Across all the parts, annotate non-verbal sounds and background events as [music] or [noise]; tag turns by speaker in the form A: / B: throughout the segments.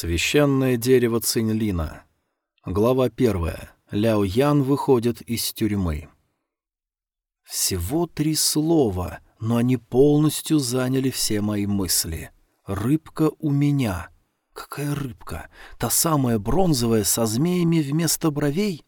A: Священное дерево Цинлина. Глава первая. Ляо Ян выходит из тюрьмы. Всего три слова, но они полностью заняли все мои мысли. Рыбка у меня. Какая рыбка? Та самая бронзовая со змеями вместо бровей?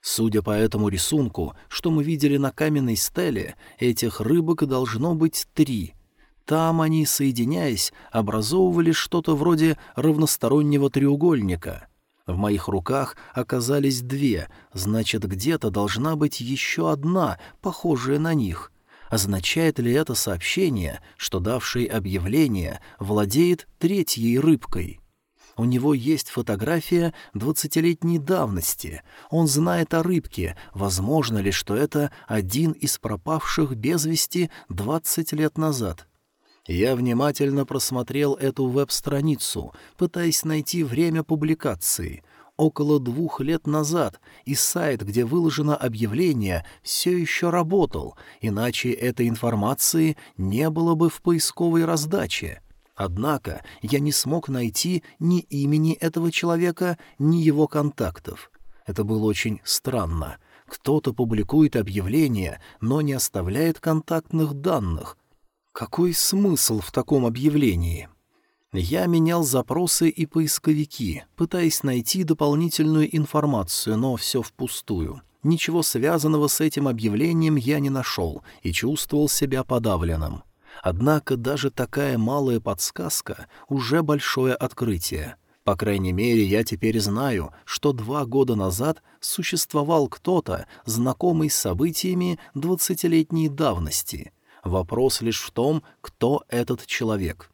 A: Судя по этому рисунку, что мы видели на каменной стеле, этих рыбок должно быть три — там они, соединяясь, образовывали что-то вроде равностороннего треугольника. В моих руках оказались две, значит, где-то должна быть еще одна, похожая на них. Означает ли это сообщение, что давший объявление владеет третьей рыбкой? У него есть фотография двадцатилетней давности. Он знает о рыбке. Возможно ли, что это один из пропавших без вести двадцать лет назад? Я внимательно просмотрел эту веб-страницу, пытаясь найти время публикации. Около двух лет назад, и сайт, где выложено объявление, все еще работал, иначе этой информации не было бы в поисковой раздаче. Однако я не смог найти ни имени этого человека, ни его контактов. Это было очень странно. Кто-то публикует объявление, но не оставляет контактных данных — какой смысл в таком объявлении? Я менял запросы и поисковики, пытаясь найти дополнительную информацию, но все впустую. Ничего связанного с этим объявлением я не нашел и чувствовал себя подавленным. Однако даже такая малая подсказка — уже большое открытие. По крайней мере, я теперь знаю, что два года назад существовал кто-то, знакомый с событиями двадцатилетней давности — Вопрос лишь в том, кто этот человек.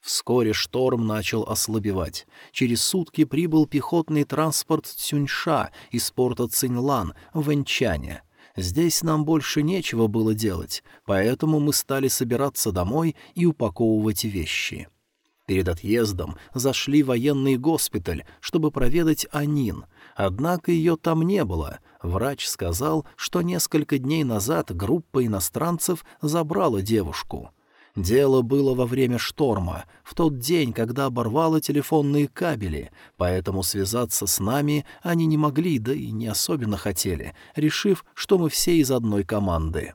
A: Вскоре шторм начал ослабевать. Через сутки прибыл пехотный транспорт Цюньша из порта Цинлан в Энчане. Здесь нам больше нечего было делать, поэтому мы стали собираться домой и упаковывать вещи. Перед отъездом зашли в военный госпиталь, чтобы проведать Анин, однако ее там не было — Врач сказал, что несколько дней назад группа иностранцев забрала девушку. Дело было во время шторма, в тот день, когда оборвало телефонные кабели, поэтому связаться с нами они не могли, да и не особенно хотели, решив, что мы все из одной команды.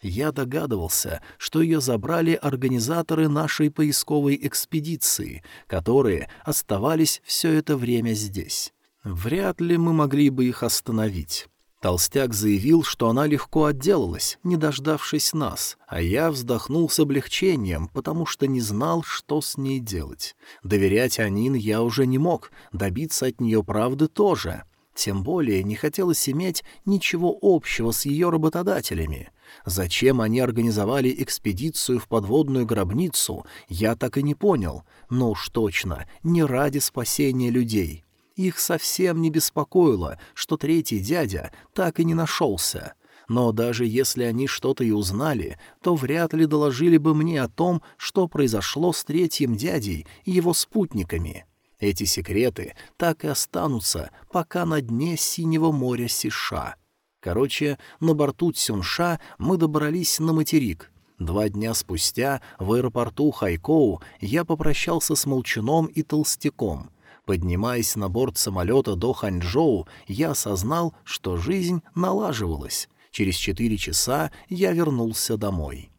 A: Я догадывался, что ее забрали организаторы нашей поисковой экспедиции, которые оставались все это время здесь. Вряд ли мы могли бы их остановить. Толстяк заявил, что она легко отделалась, не дождавшись нас, а я вздохнул с облегчением, потому что не знал, что с ней делать. Доверять Анин я уже не мог, добиться от нее правды тоже. Тем более не хотелось иметь ничего общего с ее работодателями. Зачем они организовали экспедицию в подводную гробницу, я так и не понял, но уж точно не ради спасения людей». Их совсем не беспокоило, что третий дядя так и не нашелся. Но даже если они что-то и узнали, то вряд ли доложили бы мне о том, что произошло с третьим дядей и его спутниками. Эти секреты так и останутся, пока на дне синего моря Сиша. Короче, на борту Цюнша мы добрались на материк. Два дня спустя в аэропорту Хайкоу я попрощался с Молчуном и Толстяком — Поднимаясь на борт самолета до Ханчжоу, я осознал, что жизнь налаживалась. Через четыре часа я вернулся домой.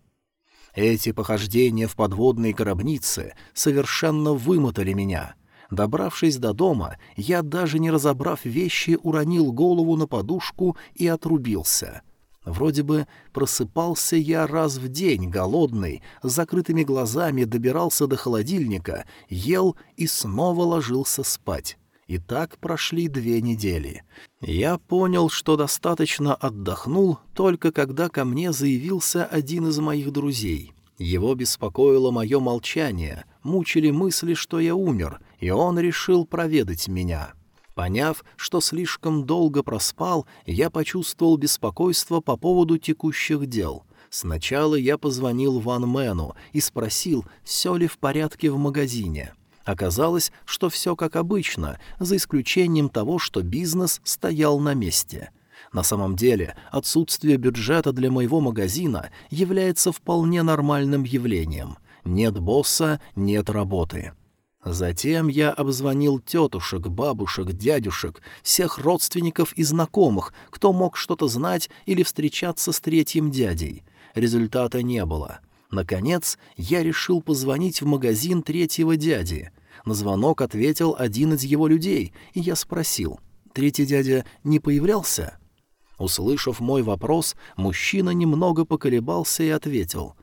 A: Эти похождения в подводной гробнице совершенно вымотали меня. Добравшись до дома, я, даже не разобрав вещи, уронил голову на подушку и отрубился — Вроде бы просыпался я раз в день, голодный, с закрытыми глазами добирался до холодильника, ел и снова ложился спать. И так прошли две недели. Я понял, что достаточно отдохнул, только когда ко мне заявился один из моих друзей. Его беспокоило мое молчание, мучили мысли, что я умер, и он решил проведать меня. Поняв, что слишком долго проспал, я почувствовал беспокойство по поводу текущих дел. Сначала я позвонил Ван Мэну и спросил, все ли в порядке в магазине. Оказалось, что все как обычно, за исключением того, что бизнес стоял на месте. На самом деле, отсутствие бюджета для моего магазина является вполне нормальным явлением. Нет босса — нет работы. Затем я обзвонил тетушек, бабушек, дядюшек, всех родственников и знакомых, кто мог что-то знать или встречаться с третьим дядей. Результата не было. Наконец, я решил позвонить в магазин третьего дяди. На звонок ответил один из его людей, и я спросил, «Третий дядя не появлялся?» Услышав мой вопрос, мужчина немного поколебался и ответил,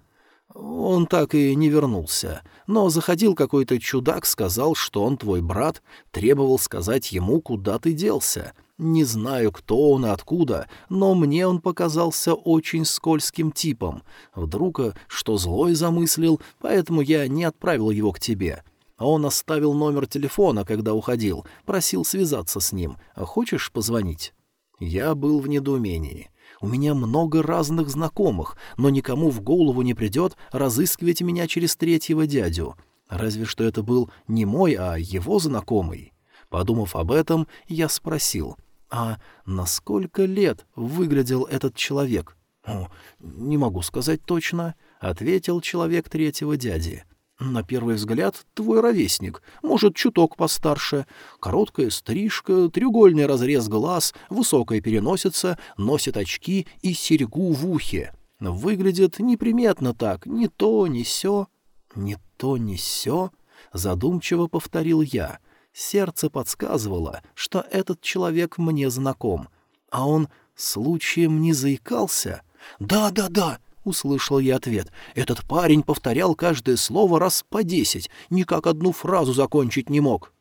A: он так и не вернулся. Но заходил какой-то чудак, сказал, что он твой брат, требовал сказать ему, куда ты делся. Не знаю, кто он и откуда, но мне он показался очень скользким типом. Вдруг э, что злой замыслил, поэтому я не отправил его к тебе. Он оставил номер телефона, когда уходил, просил связаться с ним. Хочешь позвонить? Я был в недоумении. У меня много разных знакомых, но никому в голову не придет разыскивать меня через третьего дядю. Разве что это был не мой, а его знакомый. Подумав об этом, я спросил, а на сколько лет выглядел этот человек? «О, не могу сказать точно», — ответил человек третьего дяди. На первый взгляд, твой ровесник, может, чуток постарше. Короткая стрижка, треугольный разрез глаз, высокая переносица, носит очки и серьгу в ухе. Выглядит неприметно так, ни то, ни сё. «Не то, ни сё?» — задумчиво повторил я. Сердце подсказывало, что этот человек мне знаком. А он случаем не заикался? «Да-да-да!» Услышал я ответ. Этот парень повторял каждое слово раз по десять, никак одну фразу закончить не мог.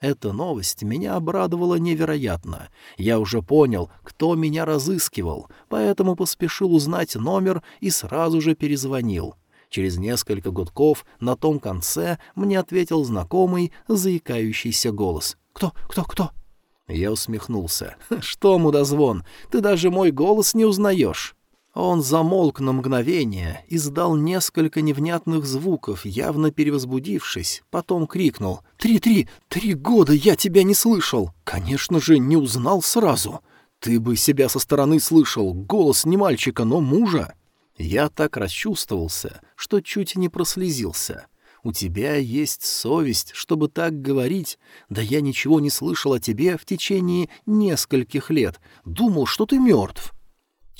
A: Эта новость меня обрадовала невероятно. Я уже понял, кто меня разыскивал, поэтому поспешил узнать номер и сразу же перезвонил. Через несколько гудков на том конце мне ответил знакомый, заикающийся голос. «Кто? Кто? Кто?» Я усмехнулся. «Что, мудозвон, ты даже мой голос не узнаешь?» Он замолк на мгновение, издал несколько невнятных звуков, явно перевозбудившись, потом крикнул «Три-три! Три года я тебя не слышал! Конечно же, не узнал сразу! Ты бы себя со стороны слышал, голос не мальчика, но мужа!» Я так расчувствовался, что чуть не прослезился. «У тебя есть совесть, чтобы так говорить? Да я ничего не слышал о тебе в течение нескольких лет. Думал, что ты мертв».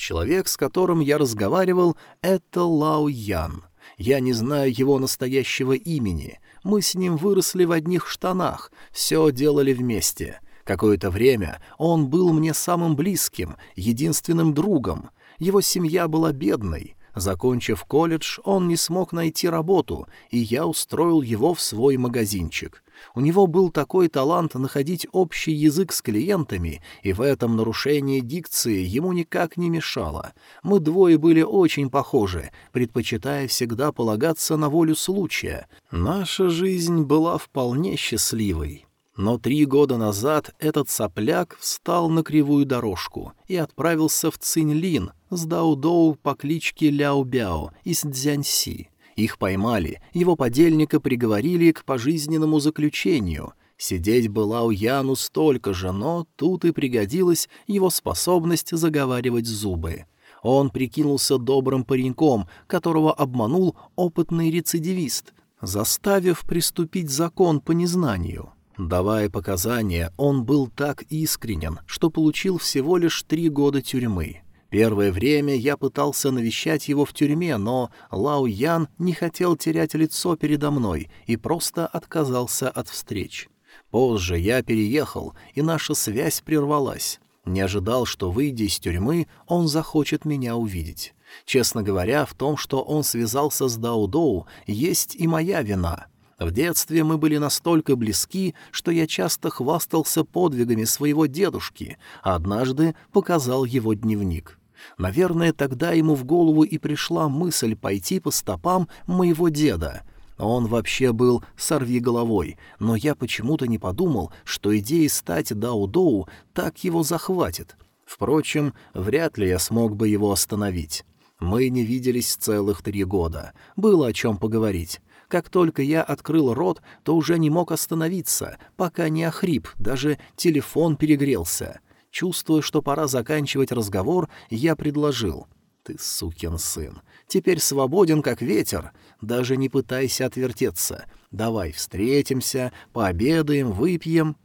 A: Человек, с которым я разговаривал, — это Лао Ян. Я не знаю его настоящего имени. Мы с ним выросли в одних штанах, все делали вместе. Какое-то время он был мне самым близким, единственным другом. Его семья была бедной. Закончив колледж, он не смог найти работу, и я устроил его в свой магазинчик. У него был такой талант находить общий язык с клиентами, и в этом нарушение дикции ему никак не мешало. Мы двое были очень похожи, предпочитая всегда полагаться на волю случая. Наша жизнь была вполне счастливой. Но три года назад этот сопляк встал на кривую дорожку и отправился в Цинлин с Даудоу по кличке Ляо-Бяо из Дзяньси. Их поймали, его подельника приговорили к пожизненному заключению. Сидеть была у Яну столько же, но тут и пригодилась его способность заговаривать зубы. Он прикинулся добрым пареньком, которого обманул опытный рецидивист, заставив приступить закон по незнанию. Давая показания, он был так искренен, что получил всего лишь три года тюрьмы. Первое время я пытался навещать его в тюрьме, но Лао Ян не хотел терять лицо передо мной и просто отказался от встреч. Позже я переехал, и наша связь прервалась. Не ожидал, что, выйдя из тюрьмы, он захочет меня увидеть. Честно говоря, в том, что он связался с Даудоу, есть и моя вина — в детстве мы были настолько близки, что я часто хвастался подвигами своего дедушки, а однажды показал его дневник. Наверное, тогда ему в голову и пришла мысль пойти по стопам моего деда. Он вообще был сорвиголовой, но я почему-то не подумал, что идея стать Дау-Доу так его захватит. Впрочем, вряд ли я смог бы его остановить. Мы не виделись целых три года. Было о чем поговорить. Как только я открыл рот, то уже не мог остановиться, пока не охрип, даже телефон перегрелся. Чувствуя, что пора заканчивать разговор, я предложил. Ты сукин сын. Теперь свободен, как ветер. Даже не пытайся отвертеться. Давай встретимся, пообедаем, выпьем.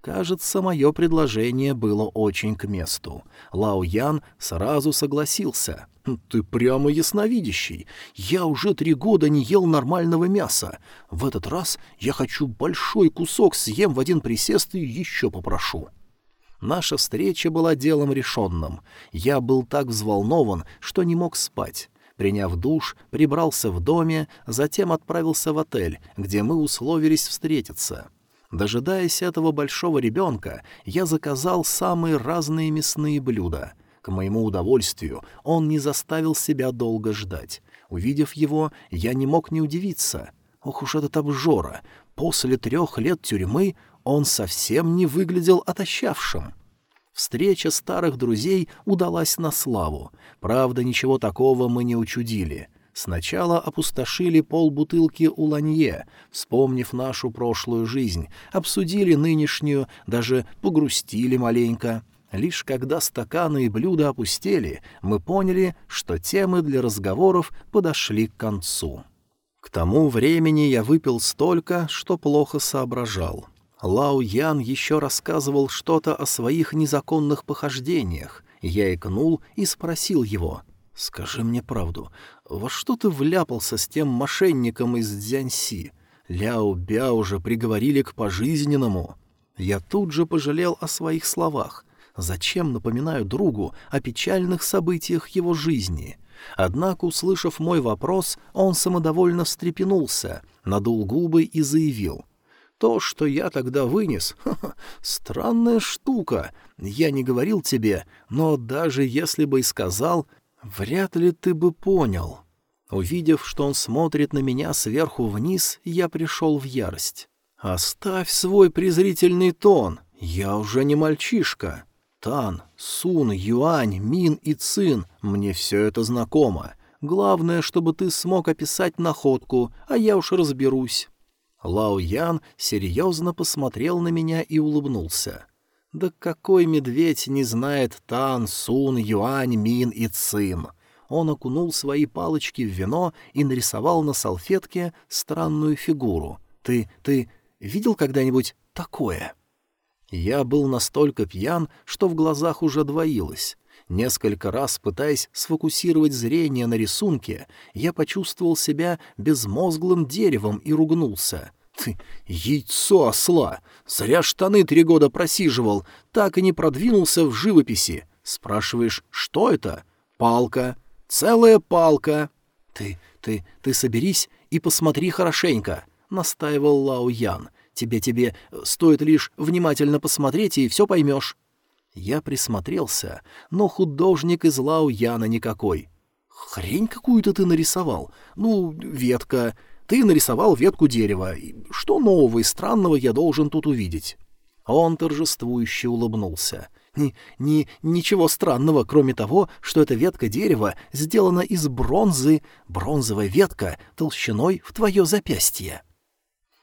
A: Кажется, мое предложение было очень к месту. Лао Ян сразу согласился. «Хм, «Ты прямо ясновидящий. Я уже три года не ел нормального мяса. В этот раз я хочу большой кусок съем в один присест и еще попрошу». Наша встреча была делом решенным. Я был так взволнован, что не мог спать. Приняв душ, прибрался в доме, затем отправился в отель, где мы условились встретиться. Дожидаясь этого большого ребенка, я заказал самые разные мясные блюда. К моему удовольствию он не заставил себя долго ждать. Увидев его, я не мог не удивиться. Ох уж этот обжора! После трех лет тюрьмы он совсем не выглядел отощавшим. Встреча старых друзей удалась на славу. Правда, ничего такого мы не учудили — Сначала опустошили полбутылки у Ланье, вспомнив нашу прошлую жизнь, обсудили нынешнюю, даже погрустили маленько. Лишь когда стаканы и блюда опустели, мы поняли, что темы для разговоров подошли к концу. К тому времени я выпил столько, что плохо соображал. Лао Ян еще рассказывал что-то о своих незаконных похождениях. Я икнул и спросил его, «Скажи мне правду, во что ты вляпался с тем мошенником из Дзянси? Ляо Бя уже приговорили к пожизненному». Я тут же пожалел о своих словах. Зачем напоминаю другу о печальных событиях его жизни? Однако, услышав мой вопрос, он самодовольно встрепенулся, надул губы и заявил. «То, что я тогда вынес, [laughs] ха -ха, странная штука. Я не говорил тебе, но даже если бы и сказал, «Вряд ли ты бы понял». Увидев, что он смотрит на меня сверху вниз, я пришел в ярость. «Оставь свой презрительный тон, я уже не мальчишка. Тан, Сун, Юань, Мин и Цин, мне все это знакомо. Главное, чтобы ты смог описать находку, а я уж разберусь». Лао Ян серьезно посмотрел на меня и улыбнулся. Да какой медведь не знает Тан, Сун, Юань, Мин и Цин? Он окунул свои палочки в вино и нарисовал на салфетке странную фигуру. Ты, ты видел когда-нибудь такое? Я был настолько пьян, что в глазах уже двоилось. Несколько раз, пытаясь сфокусировать зрение на рисунке, я почувствовал себя безмозглым деревом и ругнулся — ты яйцо осла! Зря штаны три года просиживал, так и не продвинулся в живописи. Спрашиваешь, что это? Палка. Целая палка. Ты, ты, ты соберись и посмотри хорошенько, настаивал Лао Ян. Тебе, тебе стоит лишь внимательно посмотреть, и все поймешь. Я присмотрелся, но художник из Лао Яна никакой. Хрень какую-то ты нарисовал. Ну, ветка, ты нарисовал ветку дерева. Что нового и странного я должен тут увидеть?» Он торжествующе улыбнулся. Ни, ни, ничего странного, кроме того, что эта ветка дерева сделана из бронзы, бронзовая ветка толщиной в твое запястье.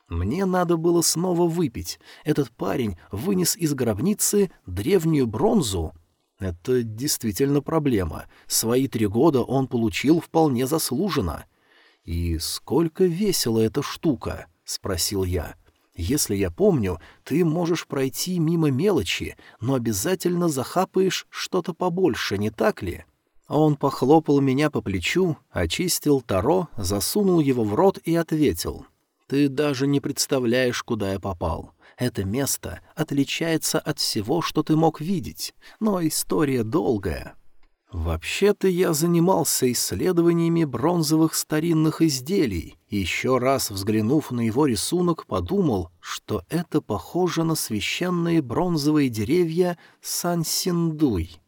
A: Мне надо было снова выпить. Этот парень вынес из гробницы древнюю бронзу. Это действительно проблема. Свои три года он получил вполне заслуженно. «И сколько весила эта штука?» — спросил я. «Если я помню, ты можешь пройти мимо мелочи, но обязательно захапаешь что-то побольше, не так ли?» Он похлопал меня по плечу, очистил таро, засунул его в рот и ответил. «Ты даже не представляешь, куда я попал. Это место отличается от всего, что ты мог видеть, но история долгая». Вообще-то я занимался исследованиями бронзовых старинных изделий, и еще раз взглянув на его рисунок, подумал, что это похоже на священные бронзовые деревья Сан-Синдуй.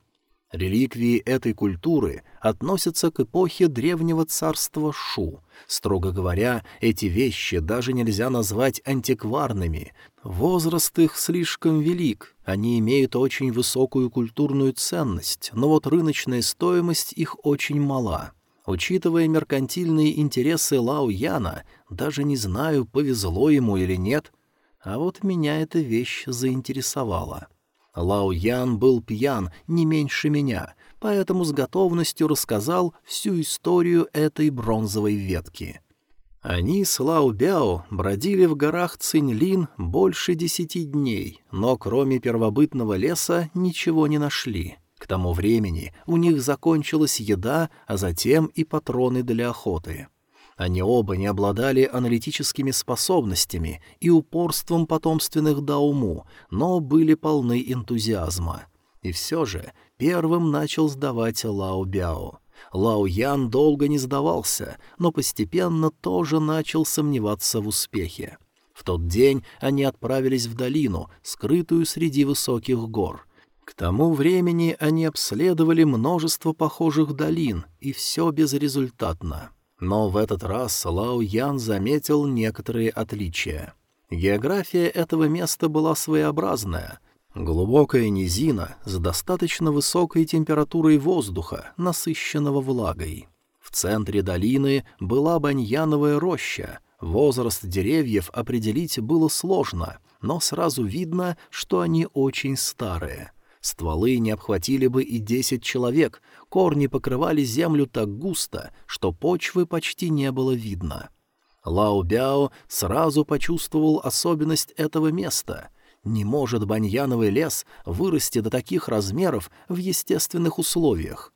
A: Реликвии этой культуры относятся к эпохе древнего царства Шу. Строго говоря, эти вещи даже нельзя назвать антикварными. Возраст их слишком велик, они имеют очень высокую культурную ценность, но вот рыночная стоимость их очень мала. Учитывая меркантильные интересы Лао Яна, даже не знаю, повезло ему или нет, а вот меня эта вещь заинтересовала. Лао Ян был пьян не меньше меня, поэтому с готовностью рассказал всю историю этой бронзовой ветки. Они с Лао Бяо бродили в горах Цинлин больше десяти дней, но кроме первобытного леса ничего не нашли. К тому времени у них закончилась еда, а затем и патроны для охоты. Они оба не обладали аналитическими способностями и упорством потомственных Дауму, но были полны энтузиазма. И все же первым начал сдавать Лао Бяо. Лао Ян долго не сдавался, но постепенно тоже начал сомневаться в успехе. В тот день они отправились в долину, скрытую среди высоких гор. К тому времени они обследовали множество похожих долин, и все безрезультатно. Но в этот раз Лао Ян заметил некоторые отличия. География этого места была своеобразная. Глубокая низина с достаточно высокой температурой воздуха, насыщенного влагой. В центре долины была баньяновая роща. Возраст деревьев определить было сложно, но сразу видно, что они очень старые — Стволы не обхватили бы и десять человек, корни покрывали землю так густо, что почвы почти не было видно. Лао Бяо сразу почувствовал особенность этого места. Не может баньяновый лес вырасти до таких размеров в естественных условиях.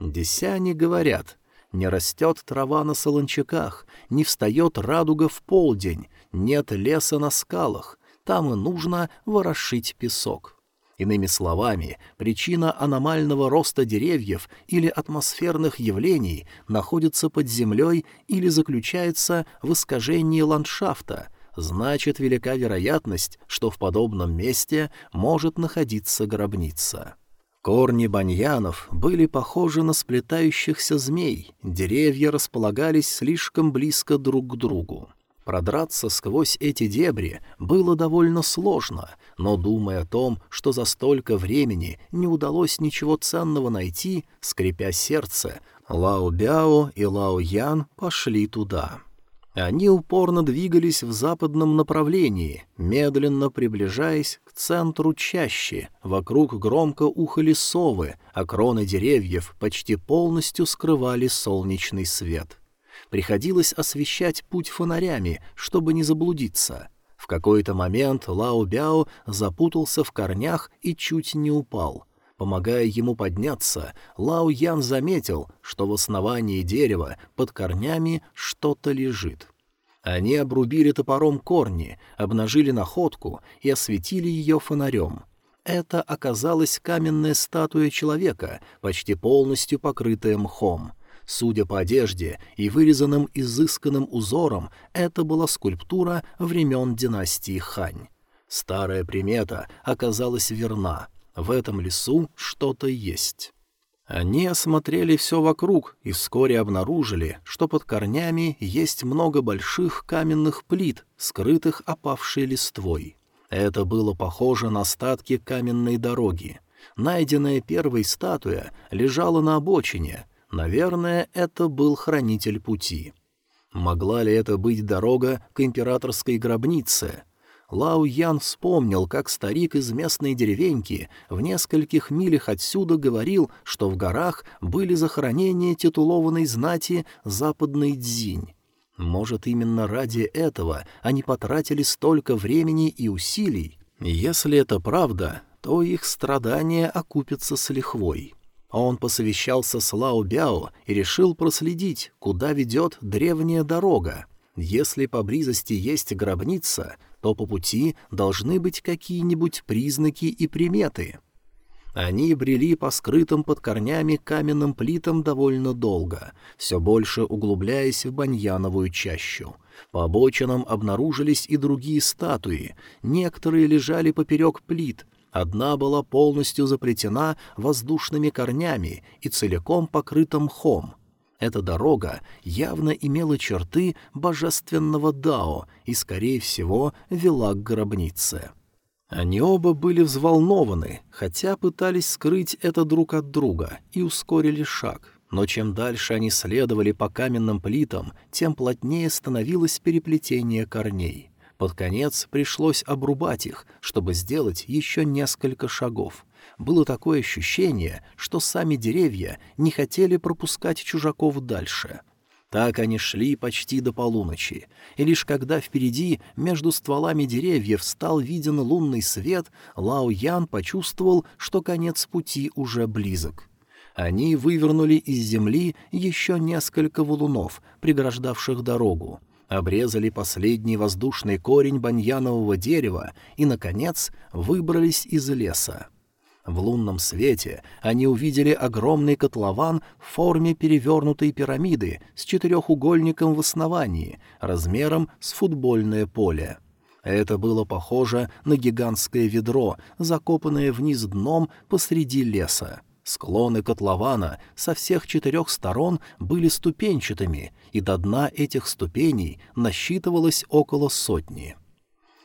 A: Десяне говорят, не растет трава на солончаках, не встает радуга в полдень, нет леса на скалах, там и нужно ворошить песок. Иными словами, причина аномального роста деревьев или атмосферных явлений находится под землей или заключается в искажении ландшафта, значит велика вероятность, что в подобном месте может находиться гробница. Корни баньянов были похожи на сплетающихся змей, деревья располагались слишком близко друг к другу. Продраться сквозь эти дебри было довольно сложно, но, думая о том, что за столько времени не удалось ничего ценного найти, скрипя сердце, Лао Бяо и Лао Ян пошли туда. Они упорно двигались в западном направлении, медленно приближаясь к центру чаще. Вокруг громко ухали совы, а кроны деревьев почти полностью скрывали солнечный свет. Приходилось освещать путь фонарями, чтобы не заблудиться. В какой-то момент Лао Бяо запутался в корнях и чуть не упал. Помогая ему подняться, Лао Ян заметил, что в основании дерева под корнями что-то лежит. Они обрубили топором корни, обнажили находку и осветили ее фонарем. Это оказалась каменная статуя человека, почти полностью покрытая мхом — Судя по одежде и вырезанным изысканным узорам, это была скульптура времен династии Хань. Старая примета оказалась верна. В этом лесу что-то есть. Они осмотрели все вокруг и вскоре обнаружили, что под корнями есть много больших каменных плит, скрытых опавшей листвой. Это было похоже на остатки каменной дороги. Найденная первой статуя лежала на обочине, Наверное, это был хранитель пути. Могла ли это быть дорога к императорской гробнице? Лао Ян вспомнил, как старик из местной деревеньки в нескольких милях отсюда говорил, что в горах были захоронения титулованной знати Западной Дзинь. Может, именно ради этого они потратили столько времени и усилий? Если это правда, то их страдания окупятся с лихвой. Он посовещался с Лао Бяо и решил проследить, куда ведет древняя дорога. Если поблизости есть гробница, то по пути должны быть какие-нибудь признаки и приметы. Они брели по скрытым под корнями каменным плитам довольно долго, все больше углубляясь в баньяновую чащу. По обочинам обнаружились и другие статуи, некоторые лежали поперек плит, Одна была полностью заплетена воздушными корнями и целиком покрыта мхом. Эта дорога явно имела черты божественного Дао и, скорее всего, вела к гробнице. Они оба были взволнованы, хотя пытались скрыть это друг от друга и ускорили шаг. Но чем дальше они следовали по каменным плитам, тем плотнее становилось переплетение корней. Под конец пришлось обрубать их, чтобы сделать еще несколько шагов. Было такое ощущение, что сами деревья не хотели пропускать чужаков дальше — так они шли почти до полуночи, и лишь когда впереди между стволами деревьев стал виден лунный свет, Лао Ян почувствовал, что конец пути уже близок. Они вывернули из земли еще несколько валунов, преграждавших дорогу, обрезали последний воздушный корень баньянового дерева и, наконец, выбрались из леса. В лунном свете они увидели огромный котлован в форме перевернутой пирамиды с четырехугольником в основании, размером с футбольное поле. Это было похоже на гигантское ведро, закопанное вниз дном посреди леса. Склоны котлована со всех четырех сторон были ступенчатыми, и до дна этих ступеней насчитывалось около сотни.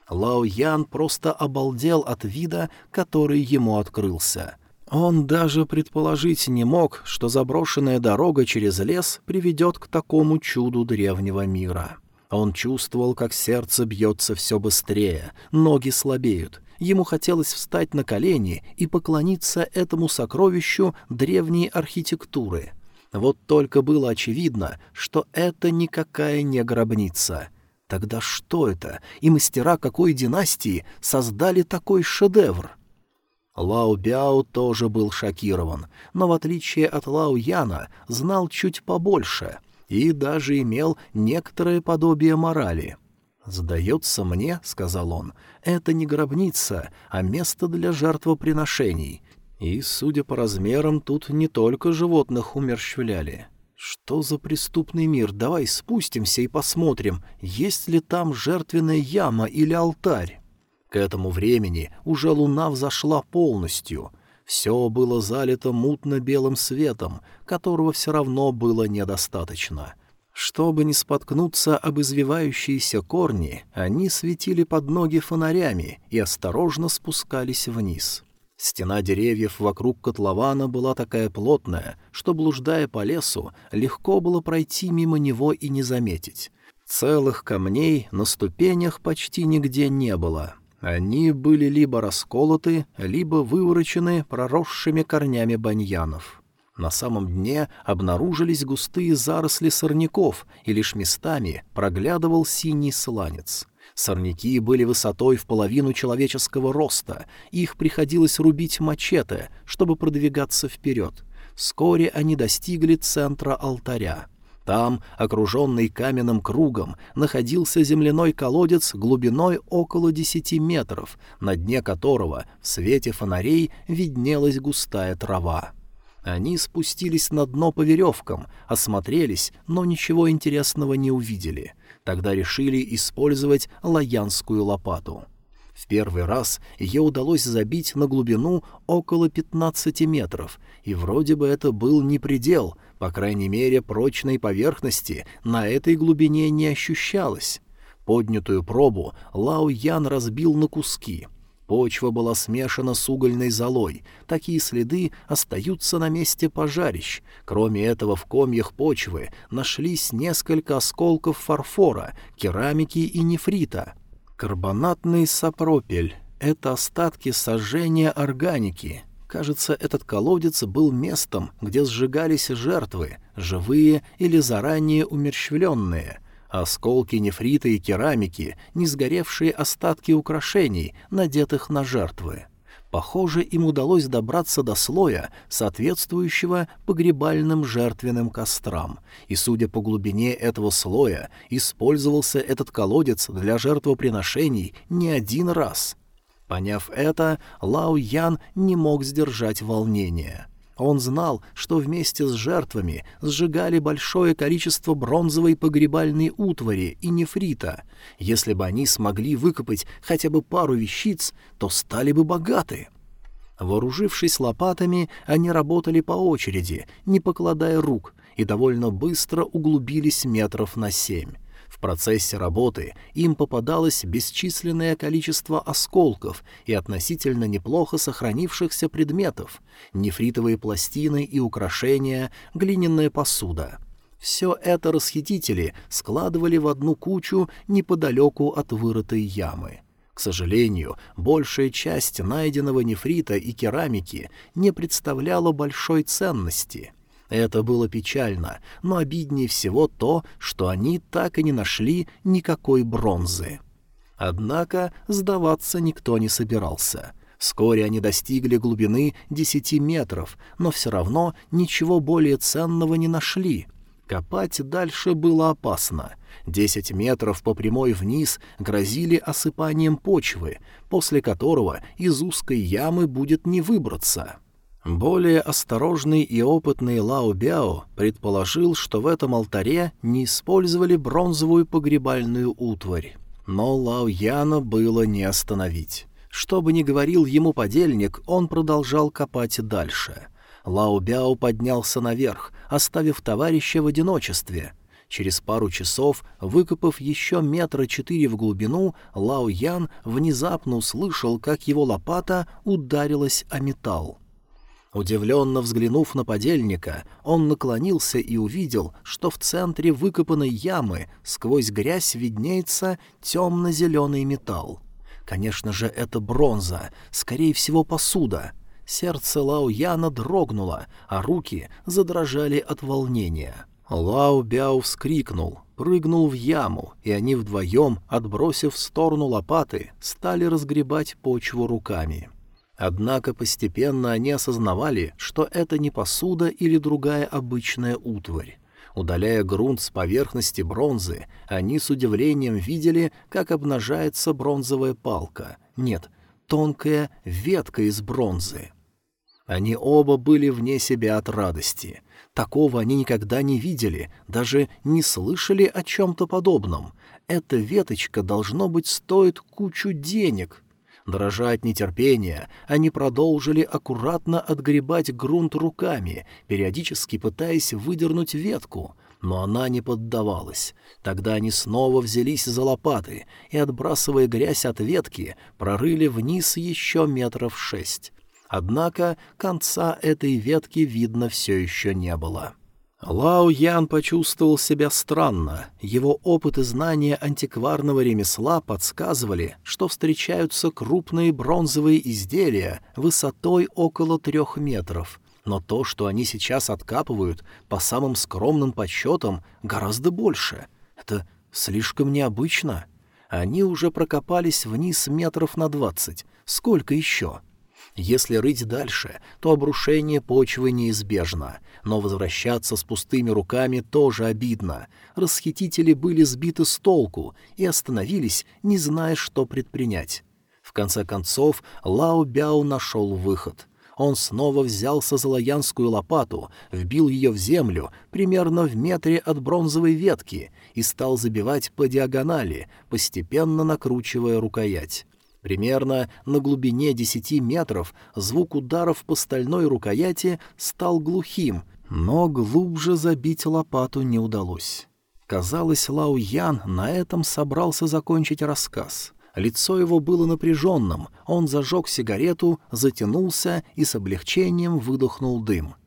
A: Лао Ян просто обалдел от вида, который ему открылся. Он даже предположить не мог, что заброшенная дорога через лес приведет к такому чуду древнего мира. Он чувствовал, как сердце бьется все быстрее, ноги слабеют. Ему хотелось встать на колени и поклониться этому сокровищу древней архитектуры. Вот только было очевидно, что это никакая не гробница — Тогда что это? И мастера какой династии создали такой шедевр? Лао Бяо тоже был шокирован, но в отличие от Лао Яна знал чуть побольше и даже имел некоторое подобие морали. «Сдается мне, — сказал он, — это не гробница, а место для жертвоприношений, и, судя по размерам, тут не только животных умерщвляли». «Что за преступный мир? Давай спустимся и посмотрим, есть ли там жертвенная яма или алтарь». К этому времени уже луна взошла полностью. Все было залито мутно-белым светом, которого все равно было недостаточно. Чтобы не споткнуться об извивающиеся корни, они светили под ноги фонарями и осторожно спускались вниз. Стена деревьев вокруг котлована была такая плотная, что, блуждая по лесу, легко было пройти мимо него и не заметить. Целых камней на ступенях почти нигде не было. Они были либо расколоты, либо выворочены проросшими корнями баньянов. На самом дне обнаружились густые заросли сорняков, и лишь местами проглядывал синий сланец — Сорняки были высотой в половину человеческого роста, их приходилось рубить мачете, чтобы продвигаться вперед. Вскоре они достигли центра алтаря. Там, окруженный каменным кругом, находился земляной колодец глубиной около десяти метров, на дне которого в свете фонарей виднелась густая трава. Они спустились на дно по веревкам, осмотрелись, но ничего интересного не увидели. Тогда решили использовать лаянскую лопату. В первый раз ее удалось забить на глубину около 15 метров, и вроде бы это был не предел, по крайней мере, прочной поверхности на этой глубине не ощущалось. Поднятую пробу Лао Ян разбил на куски — Почва была смешана с угольной золой. Такие следы остаются на месте пожарищ. Кроме этого, в комьях почвы нашлись несколько осколков фарфора, керамики и нефрита. Карбонатный сапропель — это остатки сожжения органики. Кажется, этот колодец был местом, где сжигались жертвы, живые или заранее умерщвленные — Осколки нефрита и керамики, не сгоревшие остатки украшений, надетых на жертвы. Похоже, им удалось добраться до слоя, соответствующего погребальным жертвенным кострам, и, судя по глубине этого слоя, использовался этот колодец для жертвоприношений не один раз. Поняв это, Лао Ян не мог сдержать волнения — он знал, что вместе с жертвами сжигали большое количество бронзовой погребальной утвари и нефрита. Если бы они смогли выкопать хотя бы пару вещиц, то стали бы богаты. Вооружившись лопатами, они работали по очереди, не покладая рук, и довольно быстро углубились метров на семь. В процессе работы им попадалось бесчисленное количество осколков и относительно неплохо сохранившихся предметов — нефритовые пластины и украшения, глиняная посуда. Все это расхитители складывали в одну кучу неподалеку от вырытой ямы. К сожалению, большая часть найденного нефрита и керамики не представляла большой ценности. Это было печально, но обиднее всего то, что они так и не нашли никакой бронзы. Однако сдаваться никто не собирался. Вскоре они достигли глубины десяти метров, но все равно ничего более ценного не нашли. Копать дальше было опасно. Десять метров по прямой вниз грозили осыпанием почвы, после которого из узкой ямы будет не выбраться. Более осторожный и опытный Лао Бяо предположил, что в этом алтаре не использовали бронзовую погребальную утварь. Но Лао Яна было не остановить. Что бы ни говорил ему подельник, он продолжал копать дальше. Лао Бяо поднялся наверх, оставив товарища в одиночестве. Через пару часов, выкопав еще метра четыре в глубину, Лао Ян внезапно услышал, как его лопата ударилась о металл. Удивленно взглянув на подельника, он наклонился и увидел, что в центре выкопанной ямы сквозь грязь виднеется темно-зеленый металл. Конечно же, это бронза, скорее всего, посуда. Сердце Лао Яна дрогнуло, а руки задрожали от волнения. Лао Бяо вскрикнул, прыгнул в яму, и они вдвоем, отбросив в сторону лопаты, стали разгребать почву руками. — Однако постепенно они осознавали, что это не посуда или другая обычная утварь. Удаляя грунт с поверхности бронзы, они с удивлением видели, как обнажается бронзовая палка. Нет, тонкая ветка из бронзы. Они оба были вне себя от радости. Такого они никогда не видели, даже не слышали о чем-то подобном. Эта веточка, должно быть, стоит кучу денег — Дрожа от нетерпения, они продолжили аккуратно отгребать грунт руками, периодически пытаясь выдернуть ветку, но она не поддавалась. Тогда они снова взялись за лопаты и, отбрасывая грязь от ветки, прорыли вниз еще метров шесть. Однако конца этой ветки видно все еще не было. Лао Ян почувствовал себя странно. Его опыт и знания антикварного ремесла подсказывали, что встречаются крупные бронзовые изделия высотой около трех метров. Но то, что они сейчас откапывают, по самым скромным подсчетам, гораздо больше. Это слишком необычно. Они уже прокопались вниз метров на двадцать. Сколько еще? — если рыть дальше, то обрушение почвы неизбежно, но возвращаться с пустыми руками тоже обидно. Расхитители были сбиты с толку и остановились, не зная, что предпринять. В конце концов, Лао Бяо нашел выход. Он снова взялся за лаянскую лопату, вбил ее в землю примерно в метре от бронзовой ветки и стал забивать по диагонали, постепенно накручивая рукоять. Примерно на глубине десяти метров звук ударов по стальной рукояти стал глухим, но глубже забить лопату не удалось. Казалось, Лао Ян на этом собрался закончить рассказ. Лицо его было напряженным, он зажег сигарету, затянулся и с облегчением выдохнул дым —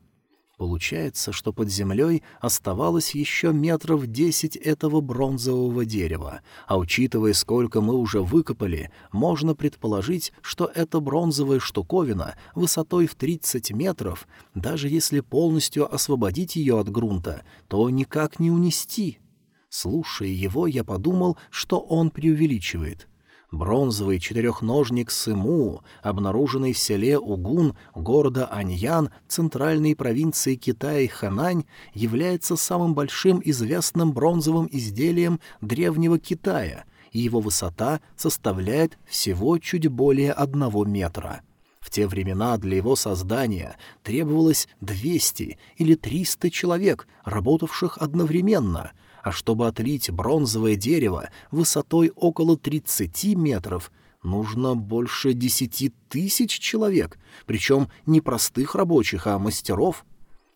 A: Получается, что под землей оставалось еще метров десять этого бронзового дерева, а учитывая, сколько мы уже выкопали, можно предположить, что эта бронзовая штуковина высотой в тридцать метров, даже если полностью освободить ее от грунта, то никак не унести. Слушая его, я подумал, что он преувеличивает. Бронзовый четырехножник Сыму, обнаруженный в селе Угун города Аньян центральной провинции Китая Ханань, является самым большим известным бронзовым изделием древнего Китая, и его высота составляет всего чуть более одного метра. В те времена для его создания требовалось 200 или 300 человек, работавших одновременно — а чтобы отлить бронзовое дерево высотой около 30 метров, нужно больше десяти тысяч человек, причем не простых рабочих, а мастеров.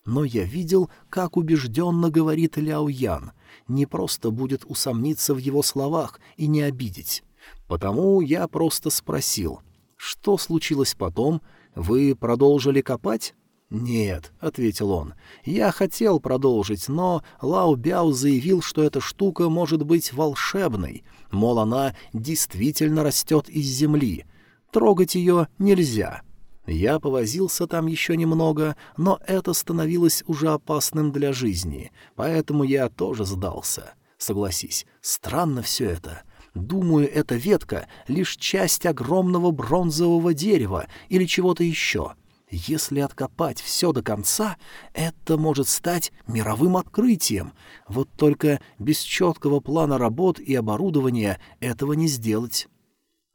A: Но я видел, как убежденно говорит Ляо Ян. Не просто будет усомниться в его словах и не обидеть. Потому я просто спросил, что случилось потом? Вы продолжили копать? «Нет», — ответил он, — «я хотел продолжить, но Лао Бяо заявил, что эта штука может быть волшебной, мол, она действительно растет из земли. Трогать ее нельзя». Я повозился там еще немного, но это становилось уже опасным для жизни, поэтому я тоже сдался. Согласись, странно все это. Думаю, эта ветка — лишь часть огромного бронзового дерева или чего-то еще. Если откопать все до конца, это может стать мировым открытием. Вот только без четкого плана работ и оборудования этого не сделать.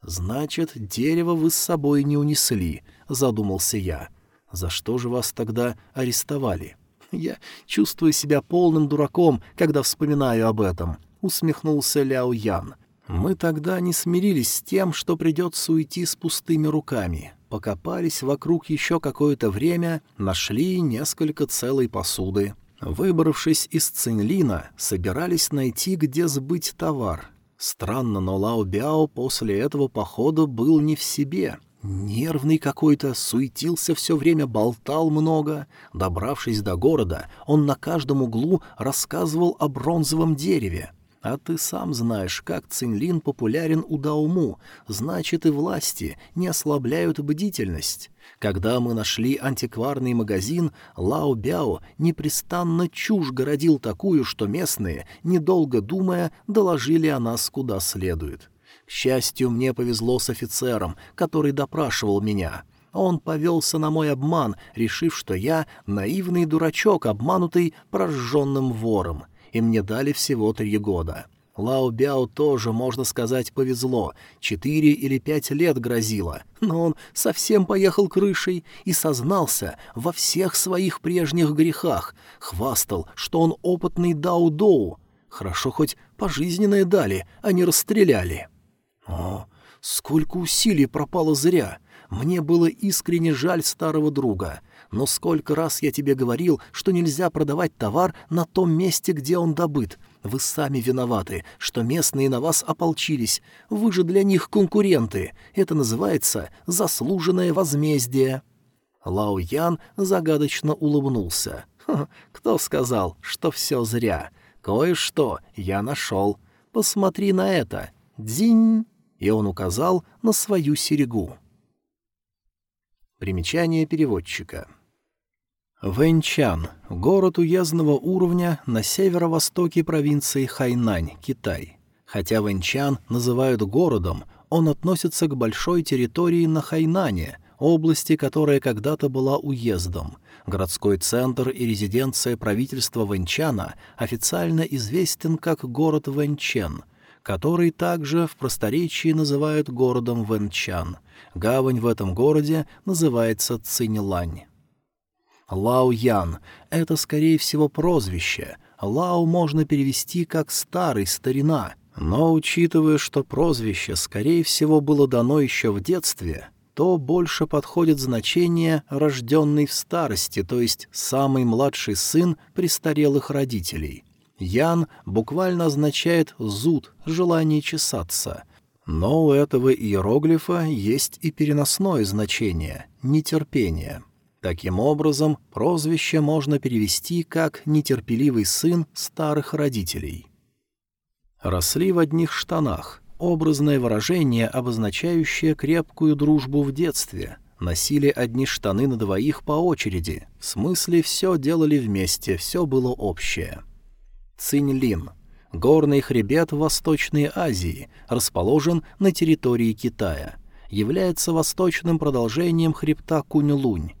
A: «Значит, дерево вы с собой не унесли», — задумался я. «За что же вас тогда арестовали?» «Я чувствую себя полным дураком, когда вспоминаю об этом», — усмехнулся Ляо Ян. «Мы тогда не смирились с тем, что придется уйти с пустыми руками. Покопались вокруг еще какое-то время, нашли несколько целой посуды. Выбравшись из Цинлина, собирались найти, где сбыть товар. Странно, но Лао Бяо после этого похода был не в себе. Нервный какой-то, суетился все время, болтал много. Добравшись до города, он на каждом углу рассказывал о бронзовом дереве. А ты сам знаешь, как Цинлин популярен у Дауму, значит и власти не ослабляют бдительность. Когда мы нашли антикварный магазин, Лао Бяо непрестанно чушь городил такую, что местные, недолго думая, доложили о нас куда следует. К счастью, мне повезло с офицером, который допрашивал меня. Он повелся на мой обман, решив, что я наивный дурачок, обманутый прожженным вором — и мне дали всего три года. Лао Бяо тоже, можно сказать, повезло. Четыре или пять лет грозило, но он совсем поехал крышей и сознался во всех своих прежних грехах, хвастал, что он опытный Дао-Доу. Хорошо хоть пожизненное дали, а не расстреляли. О, сколько усилий пропало зря! Мне было искренне жаль старого друга — но сколько раз я тебе говорил, что нельзя продавать товар на том месте, где он добыт. Вы сами виноваты, что местные на вас ополчились. Вы же для них конкуренты. Это называется заслуженное возмездие». Лао Ян загадочно улыбнулся. «Кто сказал, что все зря? Кое-что я нашел. Посмотри на это. Дзинь!» И он указал на свою серегу. Примечание переводчика. Вэньчан — город уездного уровня на северо-востоке провинции Хайнань, Китай. Хотя Вэньчан называют городом, он относится к большой территории на Хайнане, области, которая когда-то была уездом. Городской центр и резиденция правительства Вэньчана официально известен как город Вэньчен, который также в просторечии называют городом Вэньчан. Гавань в этом городе называется Циньлань. Лао Ян — это, скорее всего, прозвище. Лао можно перевести как «старый старина», но, учитывая, что прозвище, скорее всего, было дано еще в детстве, то больше подходит значение «рожденный в старости», то есть самый младший сын престарелых родителей. Ян буквально означает «зуд», «желание чесаться». Но у этого иероглифа есть и переносное значение — «нетерпение». Таким образом, прозвище можно перевести как «нетерпеливый сын старых родителей». Росли в одних штанах — образное выражение, обозначающее крепкую дружбу в детстве. Носили одни штаны на двоих по очереди, в смысле все делали вместе, все было общее. Циньлин — горный хребет в Восточной Азии, расположен на территории Китая. Является восточным продолжением хребта Кунь-Лунь,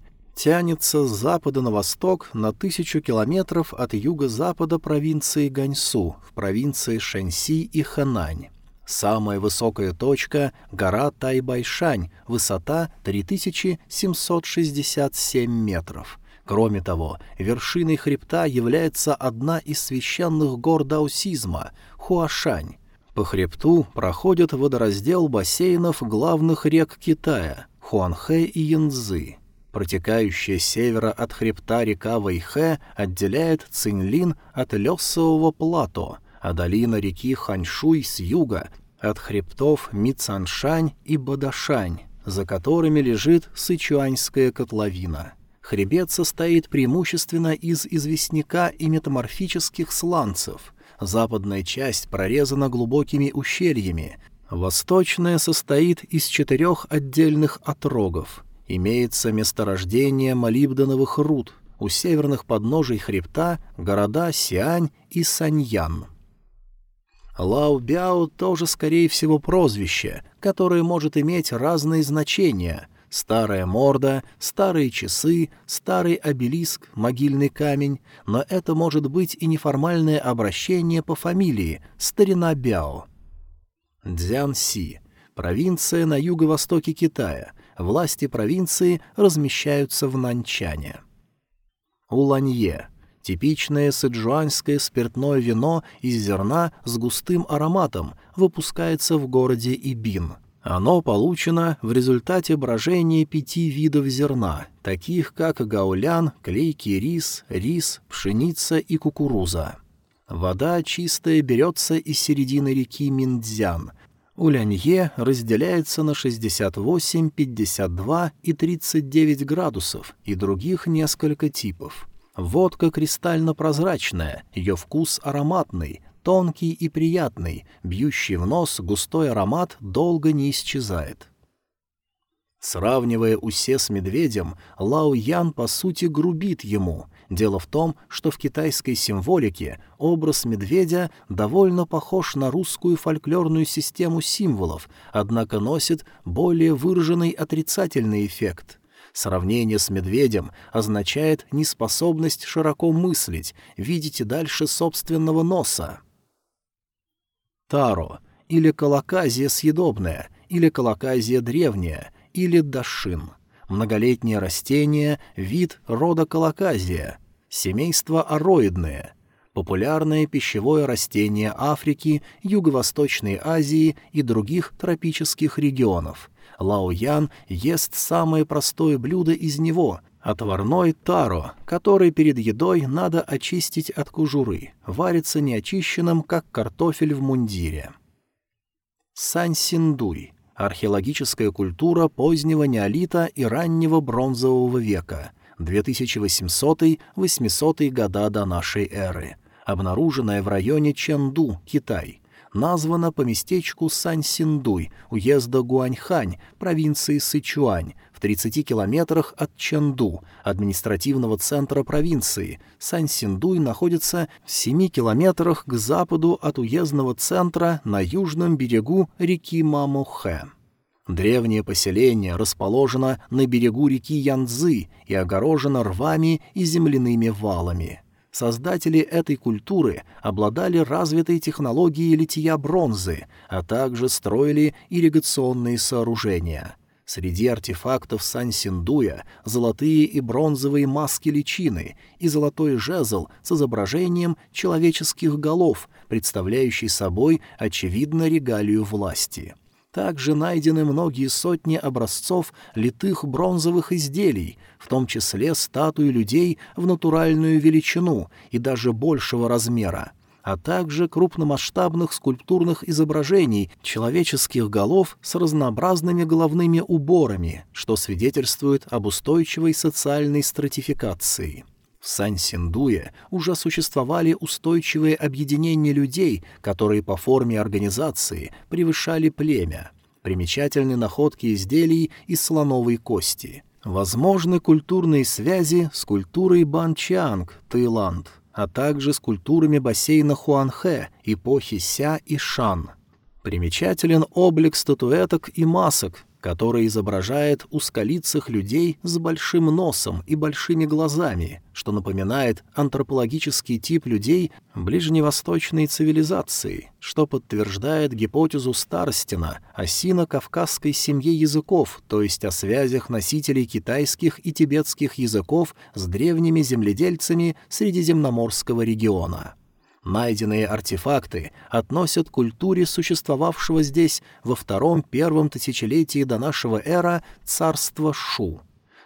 A: тянется с запада на восток на тысячу километров от юго-запада провинции Ганьсу в провинции Шэньси и Ханань. Самая высокая точка — гора Тайбайшань, высота 3767 метров. Кроме того, вершиной хребта является одна из священных гор даосизма — Хуашань. По хребту проходит водораздел бассейнов главных рек Китая — Хуанхэ и Янцзы. Протекающая с севера от хребта река Вэйхэ отделяет Цинлин от Лёсового плато, а долина реки Ханьшуй с юга от хребтов Мицаншань и Бадашань, за которыми лежит Сычуаньская котловина. Хребет состоит преимущественно из известняка и метаморфических сланцев. Западная часть прорезана глубокими ущельями. Восточная состоит из четырех отдельных отрогов. Имеется месторождение молибденовых руд. У северных подножий хребта — города Сиань и Саньян. Лао Бяо тоже, скорее всего, прозвище, которое может иметь разные значения. Старая морда, старые часы, старый обелиск, могильный камень, но это может быть и неформальное обращение по фамилии Старина Бяо. Дзянси — провинция на юго-востоке Китая. Власти провинции размещаются в Нанчане. Уланье — типичное сыджуанское спиртное вино из зерна с густым ароматом, выпускается в городе Ибин — оно получено в результате брожения пяти видов зерна, таких как гаулян, клейкий рис, рис, пшеница и кукуруза. Вода чистая берется из середины реки Миндзян. Улянье разделяется на 68, 52 и 39 градусов и других несколько типов. Водка кристально-прозрачная, ее вкус ароматный, тонкий и приятный, бьющий в нос густой аромат долго не исчезает. Сравнивая Усе с медведем, Лао Ян по сути грубит ему. Дело в том, что в китайской символике образ медведя довольно похож на русскую фольклорную систему символов, однако носит более выраженный отрицательный эффект. Сравнение с медведем означает неспособность широко мыслить, видеть дальше собственного носа таро, или колоказия съедобная, или колоказия древняя, или дашин. Многолетнее растение, вид рода колоказия, семейство ароидное, популярное пищевое растение Африки, Юго-Восточной Азии и других тропических регионов. Лао-Ян ест самое простое блюдо из него — Отварной таро, который перед едой надо очистить от кожуры, варится неочищенным, как картофель в мундире. Сань-Синдуй — археологическая культура позднего неолита и раннего бронзового века, 2800-800 года до нашей эры, обнаруженная в районе Чэнду, Китай, названа по местечку Сань-Синдуй, уезда Гуаньхань, провинции Сычуань, 30 километрах от Чэнду, административного центра провинции. Сан-Синдуй находится в 7 километрах к западу от уездного центра на южном берегу реки Мамухэ. Древнее поселение расположено на берегу реки Янцзы и огорожено рвами и земляными валами. Создатели этой культуры обладали развитой технологией литья бронзы, а также строили ирригационные сооружения — Среди артефактов Сан-Синдуя золотые и бронзовые маски личины и золотой жезл с изображением человеческих голов, представляющий собой, очевидно, регалию власти. Также найдены многие сотни образцов литых бронзовых изделий, в том числе статуи людей в натуральную величину и даже большего размера а также крупномасштабных скульптурных изображений человеческих голов с разнообразными головными уборами, что свидетельствует об устойчивой социальной стратификации. В Сан-Синдуе уже существовали устойчивые объединения людей, которые по форме организации превышали племя. Примечательны находки изделий из слоновой кости. Возможны культурные связи с культурой Банчанг, Таиланд – а также скульптурами бассейна Хуанхэ эпохи Ся и Шан. Примечателен облик статуэток и масок, который изображает узколицых людей с большим носом и большими глазами, что напоминает антропологический тип людей ближневосточной цивилизации, что подтверждает гипотезу Старостина о сино-кавказской семье языков, то есть о связях носителей китайских и тибетских языков с древними земледельцами Средиземноморского региона. Найденные артефакты относят к культуре существовавшего здесь во втором-первом тысячелетии до нашего эра царства Шу.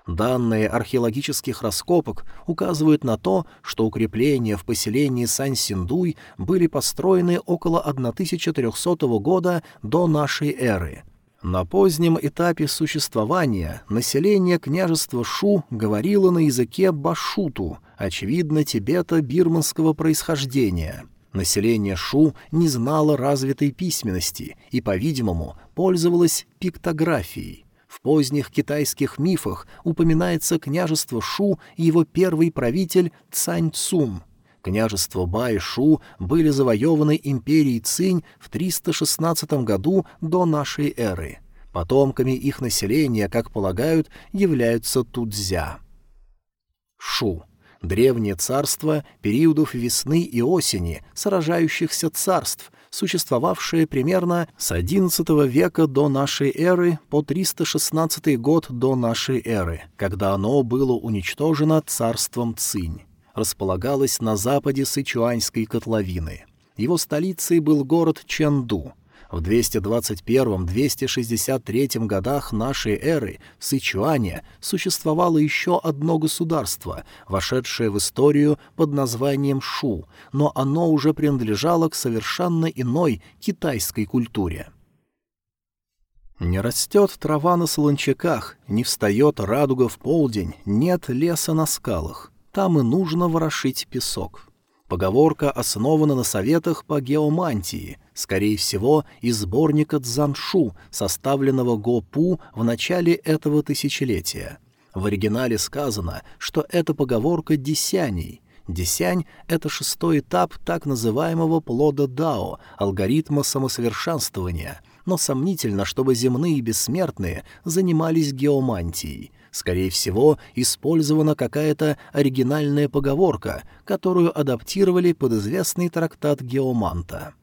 A: Данные археологических раскопок указывают на то, что укрепления в поселении Сан-Синдуй были построены около 1300 года до нашей эры. На позднем этапе существования население княжества Шу говорило на языке башуту, очевидно, тибета-бирманского происхождения. Население Шу не знало развитой письменности и, по-видимому, пользовалось пиктографией. В поздних китайских мифах упоминается княжество Шу и его первый правитель Цань Цун. Княжество Бай и Шу были завоеваны империей Цинь в 316 году до нашей эры. Потомками их населения, как полагают, являются Тудзя. Шу — древнее царство периодов весны и осени, сражающихся царств, существовавшее примерно с XI века до нашей эры по 316 год до нашей эры, когда оно было уничтожено царством Цинь располагалось на западе Сычуаньской котловины. Его столицей был город Чэнду. В 221-263 годах нашей эры в Сычуане существовало еще одно государство, вошедшее в историю под названием Шу, но оно уже принадлежало к совершенно иной китайской культуре. Не растет трава на солончаках, не встает радуга в полдень, нет леса на скалах там и нужно ворошить песок. Поговорка основана на советах по геомантии, скорее всего, из сборника Цзаншу, составленного Го-Пу в начале этого тысячелетия. В оригинале сказано, что это поговорка десяней. Десянь — это шестой этап так называемого плода Дао, алгоритма самосовершенствования, но сомнительно, чтобы земные бессмертные занимались геомантией — Скорее всего, использована какая-то оригинальная поговорка, которую адаптировали под известный трактат Геоманта.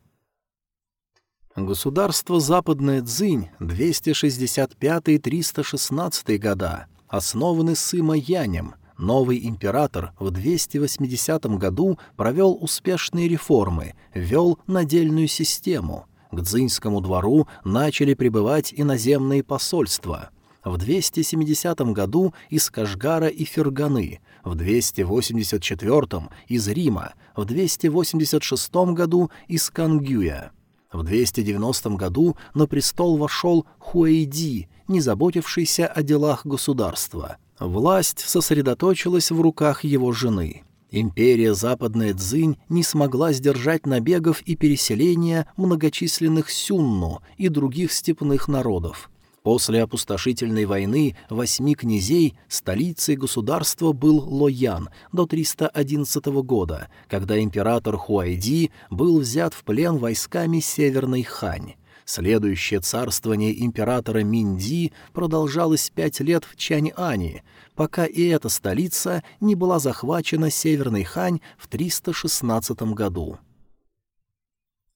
A: Государство Западная Цзинь, 265-316 года, основаны Сыма Янем. Новый император в 280 году провел успешные реформы, ввел надельную систему. К Цзиньскому двору начали прибывать иноземные посольства — в 270 году из Кашгара и Ферганы, в 284 из Рима, в 286 году из Кангюя. В 290 году на престол вошел Хуэйди, не заботившийся о делах государства. Власть сосредоточилась в руках его жены. Империя Западная Цзинь не смогла сдержать набегов и переселения многочисленных сюнну и других степных народов. После опустошительной войны восьми князей столицей государства был Лоян до 311 года, когда император Хуайди был взят в плен войсками Северной Хань. Следующее царствование императора Минди продолжалось пять лет в Чаньани, пока и эта столица не была захвачена Северной Хань в 316 году.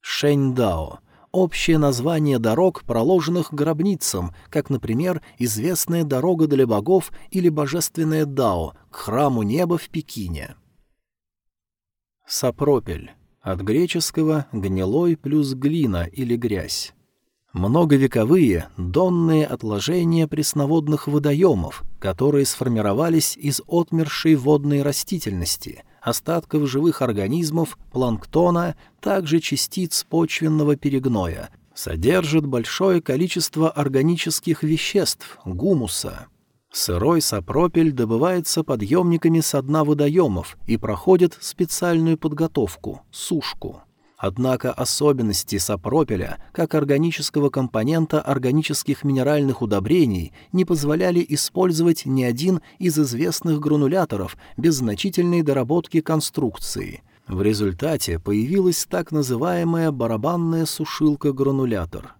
A: Шэньдао общее название дорог, проложенных гробницам, как, например, известная дорога для богов или божественная Дао к храму неба в Пекине. Сапропель. От греческого «гнилой» плюс «глина» или «грязь». Многовековые донные отложения пресноводных водоемов, которые сформировались из отмершей водной растительности — остатков живых организмов, планктона, также частиц почвенного перегноя, содержит большое количество органических веществ, гумуса. Сырой сапропель добывается подъемниками со дна водоемов и проходит специальную подготовку — сушку. Однако особенности сапропеля, как органического компонента органических минеральных удобрений, не позволяли использовать ни один из известных грануляторов без значительной доработки конструкции. В результате появилась так называемая барабанная сушилка-гранулятор.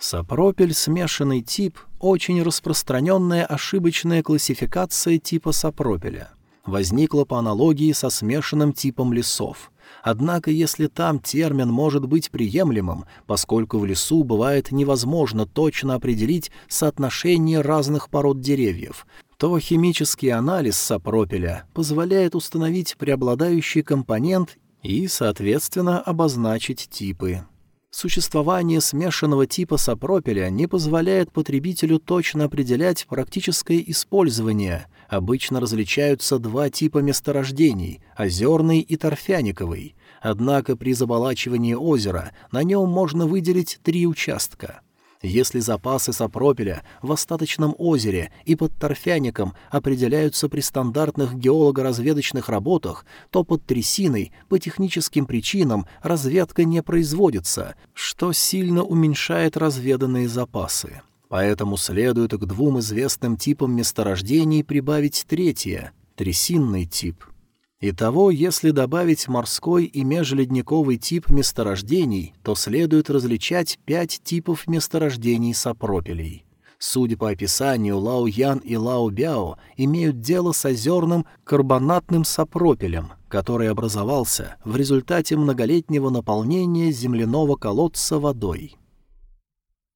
A: Сапропель смешанный тип — очень распространенная ошибочная классификация типа сапропеля. Возникла по аналогии со смешанным типом лесов — Однако если там термин может быть приемлемым, поскольку в лесу бывает невозможно точно определить соотношение разных пород деревьев, то химический анализ сапропеля позволяет установить преобладающий компонент и, соответственно, обозначить типы. Существование смешанного типа сапропеля не позволяет потребителю точно определять практическое использование – Обычно различаются два типа месторождений — озерный и торфяниковый. Однако при заболачивании озера на нем можно выделить три участка. Если запасы сапропеля в остаточном озере и под торфяником определяются при стандартных геолого-разведочных работах, то под трясиной по техническим причинам разведка не производится, что сильно уменьшает разведанные запасы. Поэтому следует к двум известным типам месторождений прибавить третье — трясинный тип — Итого, если добавить морской и межледниковый тип месторождений, то следует различать пять типов месторождений сапропелей. Судя по описанию, Лао-Ян и Лао-Бяо имеют дело с озерным карбонатным сапропелем, который образовался в результате многолетнего наполнения земляного колодца водой.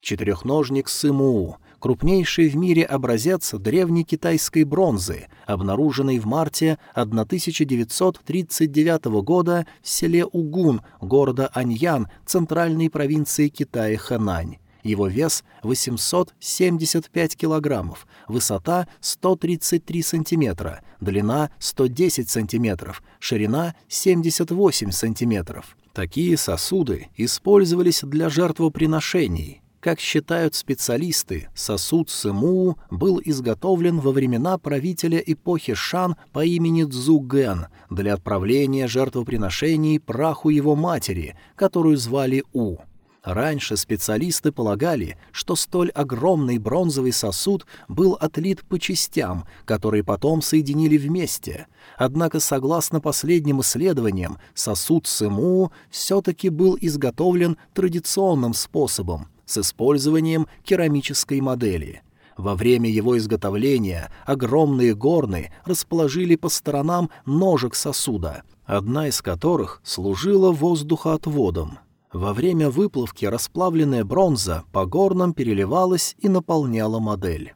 A: Четырехножник Сымуу крупнейший в мире образец древней китайской бронзы, обнаруженный в марте 1939 года в селе Угун города Аньян центральной провинции Китая Хэнань. Его вес 875 килограммов, высота 133 сантиметра, длина 110 сантиметров, ширина 78 сантиметров. Такие сосуды использовались для жертвоприношений. Как считают специалисты, сосуд Сыму был изготовлен во времена правителя эпохи Шан по имени Цзугэн для отправления жертвоприношений праху его матери, которую звали У. Раньше специалисты полагали, что столь огромный бронзовый сосуд был отлит по частям, которые потом соединили вместе. Однако, согласно последним исследованиям, сосуд Сыму все-таки был изготовлен традиционным способом, с использованием керамической модели. Во время его изготовления огромные горны расположили по сторонам ножек сосуда, одна из которых служила воздухоотводом. Во время выплавки расплавленная бронза по горнам переливалась и наполняла модель.